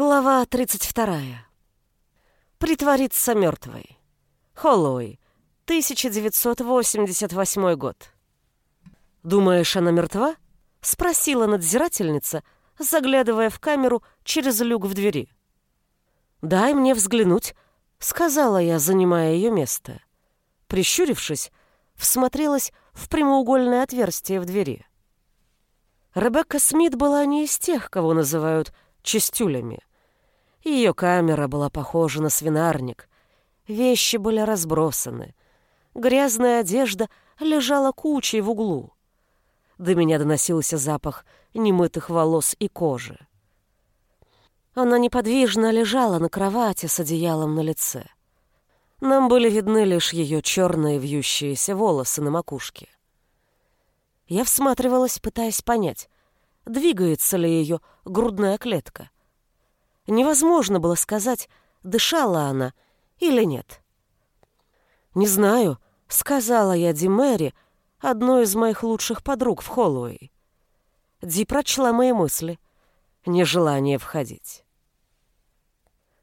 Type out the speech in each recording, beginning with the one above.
Глава 32. Притвориться мертвой. Холлоуэй, 1988 год. «Думаешь, она мертва?» — спросила надзирательница, заглядывая в камеру через люк в двери. «Дай мне взглянуть», — сказала я, занимая ее место. Прищурившись, всмотрелась в прямоугольное отверстие в двери. Ребекка Смит была не из тех, кого называют частюлями. Ее камера была похожа на свинарник. Вещи были разбросаны. Грязная одежда лежала кучей в углу. До меня доносился запах немытых волос и кожи. Она неподвижно лежала на кровати с одеялом на лице. Нам были видны лишь ее черные вьющиеся волосы на макушке. Я всматривалась, пытаясь понять, двигается ли ее грудная клетка. Невозможно было сказать, дышала она или нет. «Не знаю», — сказала я Ди Мэри, одной из моих лучших подруг в Холлоуэй. Ди прочла мои мысли, нежелание входить.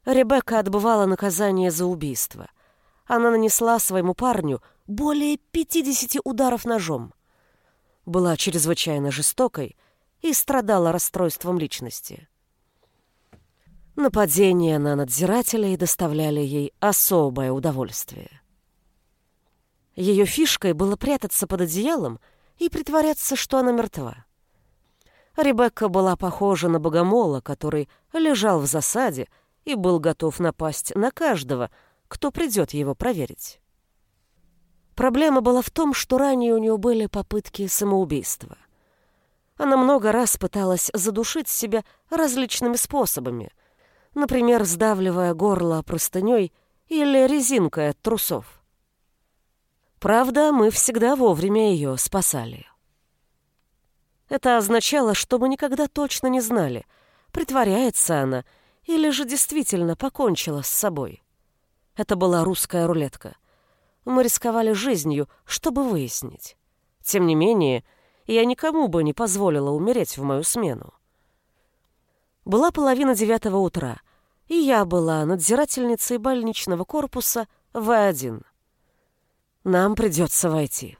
Ребекка отбывала наказание за убийство. Она нанесла своему парню более 50 ударов ножом. Была чрезвычайно жестокой и страдала расстройством личности. Нападения на надзирателей доставляли ей особое удовольствие. Ее фишкой было прятаться под одеялом и притворяться, что она мертва. Ребекка была похожа на богомола, который лежал в засаде и был готов напасть на каждого, кто придет его проверить. Проблема была в том, что ранее у нее были попытки самоубийства. Она много раз пыталась задушить себя различными способами, например, сдавливая горло простыней или резинкой от трусов. Правда, мы всегда вовремя ее спасали. Это означало, что мы никогда точно не знали, притворяется она или же действительно покончила с собой. Это была русская рулетка. Мы рисковали жизнью, чтобы выяснить. Тем не менее, я никому бы не позволила умереть в мою смену. Была половина девятого утра, и я была надзирательницей больничного корпуса В1. Нам придется войти.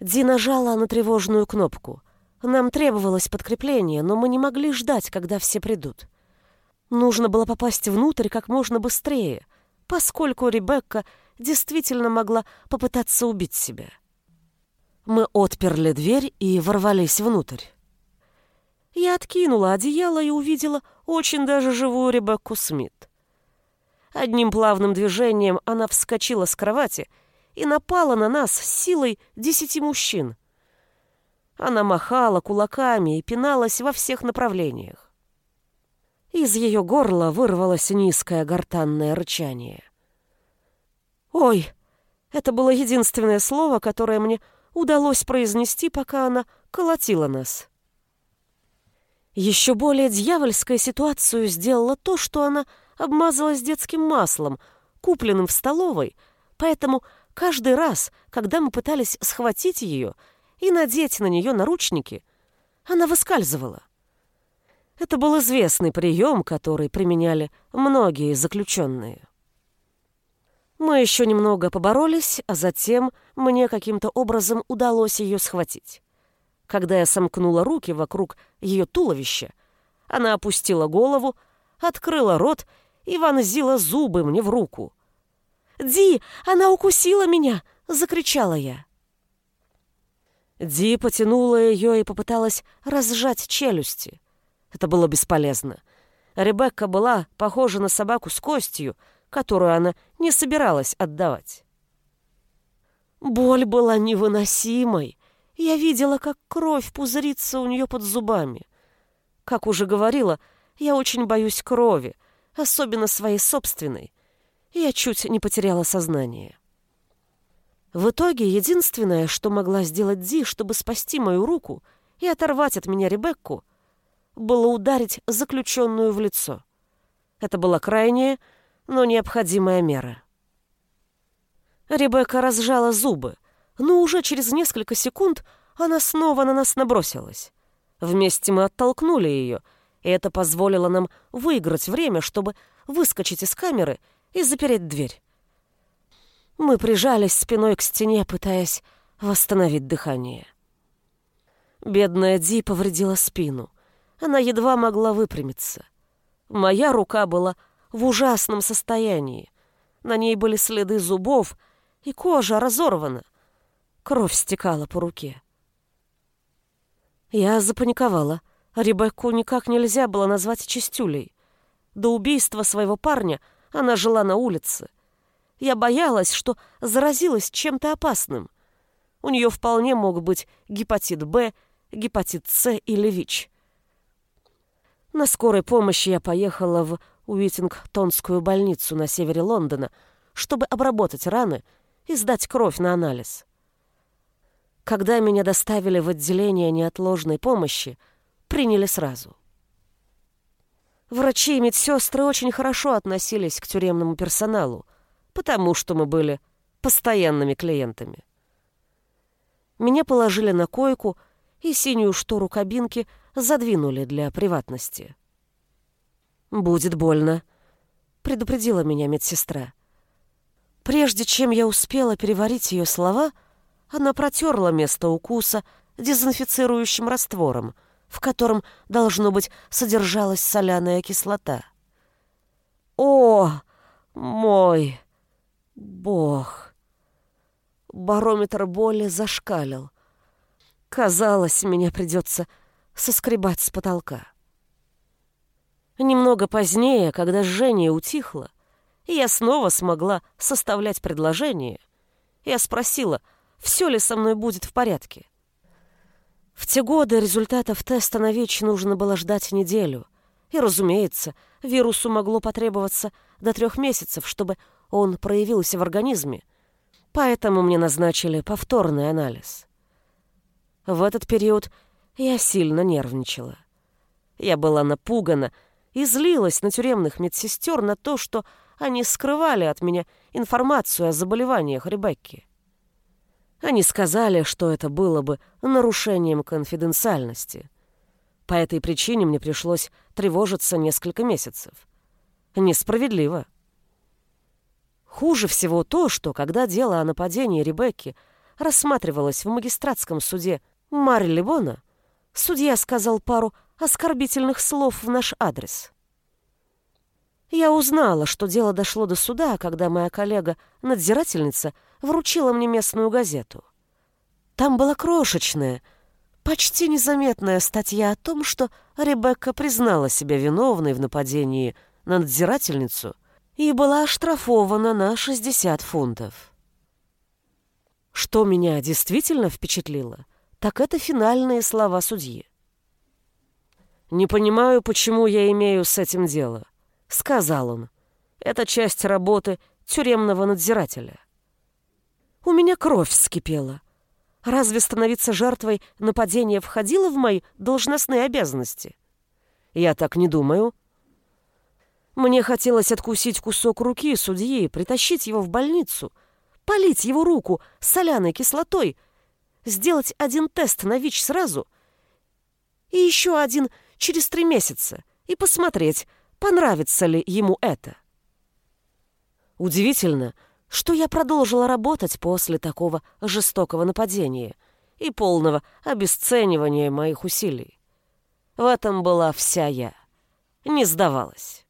Ди нажала на тревожную кнопку. Нам требовалось подкрепление, но мы не могли ждать, когда все придут. Нужно было попасть внутрь как можно быстрее, поскольку Ребекка действительно могла попытаться убить себя. Мы отперли дверь и ворвались внутрь. Я откинула одеяло и увидела очень даже живую Ребекку Смит. Одним плавным движением она вскочила с кровати и напала на нас с силой десяти мужчин. Она махала кулаками и пиналась во всех направлениях. Из ее горла вырвалось низкое гортанное рычание. «Ой!» — это было единственное слово, которое мне удалось произнести, пока она колотила нас. Еще более дьявольская ситуацию сделала то, что она обмазалась детским маслом, купленным в столовой, поэтому каждый раз, когда мы пытались схватить ее и надеть на нее наручники, она выскальзывала. Это был известный прием, который применяли многие заключенные. Мы еще немного поборолись, а затем мне каким-то образом удалось ее схватить. Когда я сомкнула руки вокруг ее туловища, она опустила голову, открыла рот и вонзила зубы мне в руку. «Ди, она укусила меня!» — закричала я. Ди потянула ее и попыталась разжать челюсти. Это было бесполезно. Ребекка была похожа на собаку с костью, которую она не собиралась отдавать. Боль была невыносимой. Я видела, как кровь пузырится у нее под зубами. Как уже говорила, я очень боюсь крови, особенно своей собственной. Я чуть не потеряла сознание. В итоге единственное, что могла сделать Ди, чтобы спасти мою руку и оторвать от меня Ребекку, было ударить заключенную в лицо. Это была крайняя, но необходимая мера. Ребекка разжала зубы, но уже через несколько секунд она снова на нас набросилась. Вместе мы оттолкнули ее, и это позволило нам выиграть время, чтобы выскочить из камеры и запереть дверь. Мы прижались спиной к стене, пытаясь восстановить дыхание. Бедная Ди повредила спину. Она едва могла выпрямиться. Моя рука была в ужасном состоянии. На ней были следы зубов, и кожа разорвана. Кровь стекала по руке. Я запаниковала. Ребекку никак нельзя было назвать чистюлей. До убийства своего парня она жила на улице. Я боялась, что заразилась чем-то опасным. У нее вполне мог быть гепатит Б, гепатит С или ВИЧ. На скорой помощи я поехала в Уитингтонскую больницу на севере Лондона, чтобы обработать раны и сдать кровь на анализ. Когда меня доставили в отделение неотложной помощи, приняли сразу. Врачи и медсестры очень хорошо относились к тюремному персоналу, потому что мы были постоянными клиентами. Меня положили на койку, и синюю штору кабинки задвинули для приватности. «Будет больно», — предупредила меня медсестра. Прежде чем я успела переварить ее слова — она протерла место укуса дезинфицирующим раствором, в котором, должно быть, содержалась соляная кислота. «О, мой бог!» Барометр боли зашкалил. Казалось, меня придется соскребать с потолка. Немного позднее, когда жжение утихло, я снова смогла составлять предложение, я спросила — все ли со мной будет в порядке. В те годы результатов теста на ВИЧ нужно было ждать неделю. И, разумеется, вирусу могло потребоваться до трех месяцев, чтобы он проявился в организме. Поэтому мне назначили повторный анализ. В этот период я сильно нервничала. Я была напугана и злилась на тюремных медсестер на то, что они скрывали от меня информацию о заболеваниях Ребекки. Они сказали, что это было бы нарушением конфиденциальности. По этой причине мне пришлось тревожиться несколько месяцев. Несправедливо. Хуже всего то, что когда дело о нападении Ребекки рассматривалось в магистратском суде Марли Лебона, судья сказал пару оскорбительных слов в наш адрес. Я узнала, что дело дошло до суда, когда моя коллега-надзирательница вручила мне местную газету. Там была крошечная, почти незаметная статья о том, что Ребекка признала себя виновной в нападении на надзирательницу и была оштрафована на 60 фунтов. Что меня действительно впечатлило, так это финальные слова судьи. «Не понимаю, почему я имею с этим дело», — сказал он. «Это часть работы тюремного надзирателя». У меня кровь вскипела. Разве становиться жертвой нападения входило в мои должностные обязанности? Я так не думаю. Мне хотелось откусить кусок руки судьи, притащить его в больницу, полить его руку соляной кислотой, сделать один тест на ВИЧ сразу и еще один через три месяца и посмотреть, понравится ли ему это. Удивительно, что я продолжила работать после такого жестокого нападения и полного обесценивания моих усилий. В этом была вся я. Не сдавалась.